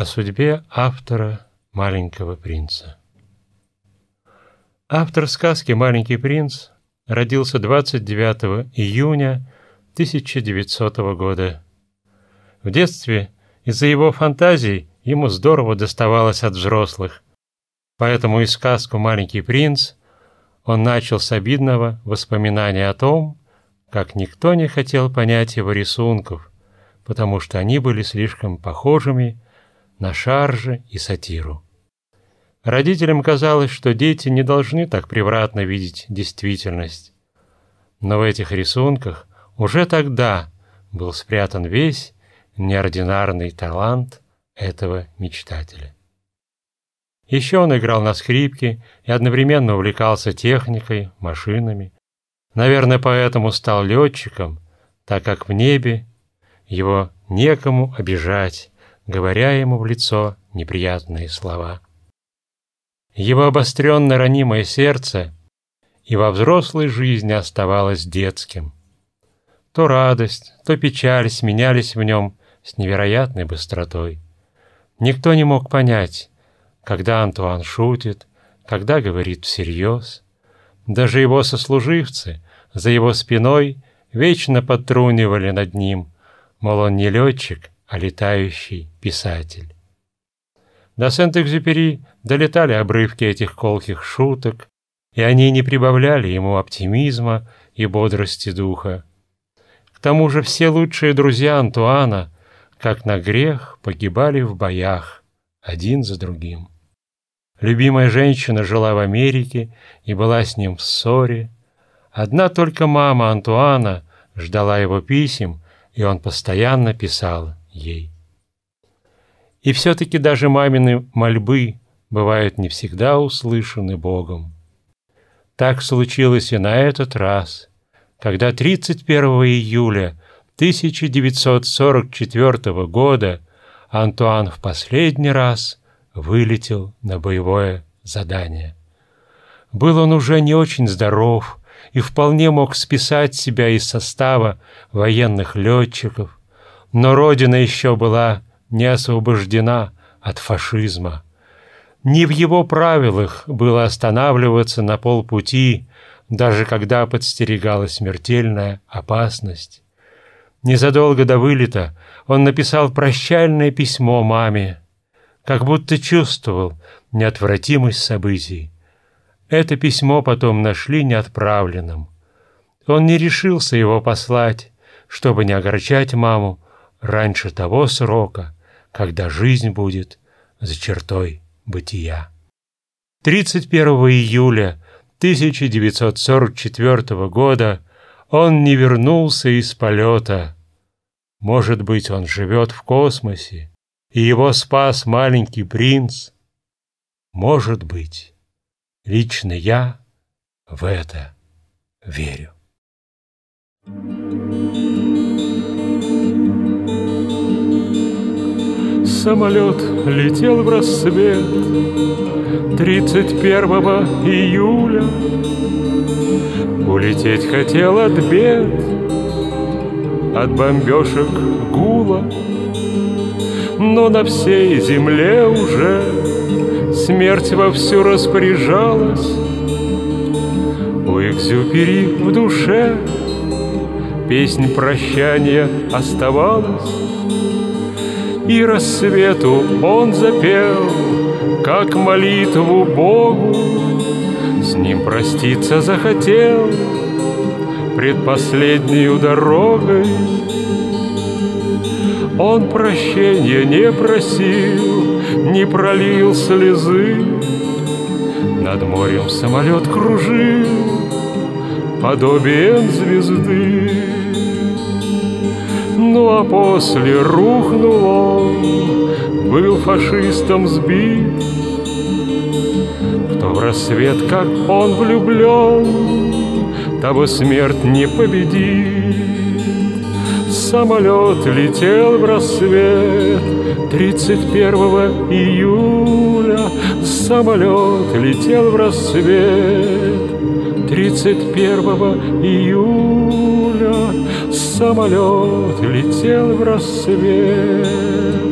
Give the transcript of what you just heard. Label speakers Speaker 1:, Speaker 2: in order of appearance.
Speaker 1: о судьбе автора «Маленького принца». Автор сказки «Маленький принц» родился 29 июня 1900 года. В детстве из-за его фантазий ему здорово доставалось от взрослых, поэтому и сказку «Маленький принц» он начал с обидного воспоминания о том, как никто не хотел понять его рисунков, потому что они были слишком похожими на шаржи и сатиру. Родителям казалось, что дети не должны так превратно видеть действительность. Но в этих рисунках уже тогда был спрятан весь неординарный талант этого мечтателя. Еще он играл на скрипке и одновременно увлекался техникой, машинами. Наверное, поэтому стал летчиком, так как в небе его некому обижать, говоря ему в лицо неприятные слова. Его обостренно ранимое сердце и во взрослой жизни оставалось детским. То радость, то печаль сменялись в нем с невероятной быстротой. Никто не мог понять, когда Антуан шутит, когда говорит всерьез. Даже его сослуживцы за его спиной вечно подтрунивали над ним, мол, он не летчик, а летающий писатель. До Сент-Экзюпери долетали обрывки этих колких шуток, и они не прибавляли ему оптимизма и бодрости духа. К тому же все лучшие друзья Антуана, как на грех, погибали в боях, один за другим. Любимая женщина жила в Америке и была с ним в ссоре. Одна только мама Антуана ждала его писем, и он постоянно писал ей. И все-таки даже мамины мольбы бывают не всегда услышаны Богом. Так случилось и на этот раз, когда 31 июля 1944 года Антуан в последний раз вылетел на боевое задание. Был он уже не очень здоров и вполне мог списать себя из состава военных летчиков, но Родина еще была не освобождена от фашизма. Не в его правилах было останавливаться на полпути, даже когда подстерегала смертельная опасность. Незадолго до вылета он написал прощальное письмо маме, как будто чувствовал неотвратимость событий. Это письмо потом нашли неотправленным. Он не решился его послать, чтобы не огорчать маму, раньше того срока, когда жизнь будет за чертой бытия. 31 июля 1944 года он не вернулся из полета. Может быть, он живет в космосе, и его спас маленький принц. Может быть, лично я в это верю.
Speaker 2: Самолет летел в рассвет 31 июля. Улететь хотел от бед От бомбежек гула Но на всей земле уже Смерть вовсю распоряжалась. У Экзюпери в душе Песнь прощания оставалась и рассвету он запел, как молитву Богу, с ним проститься захотел предпоследнюю дорогой. Он прощения не просил, не пролил слезы, над морем самолет кружил, подобием звезды. Ну а после рухнул он, был фашистом сбит. Кто в рассвет, как он влюблен, того смерть не победит. Самолет летел в рассвет 31 июля. Самолет летел в рассвет 31 июля самолет летел в рассвет.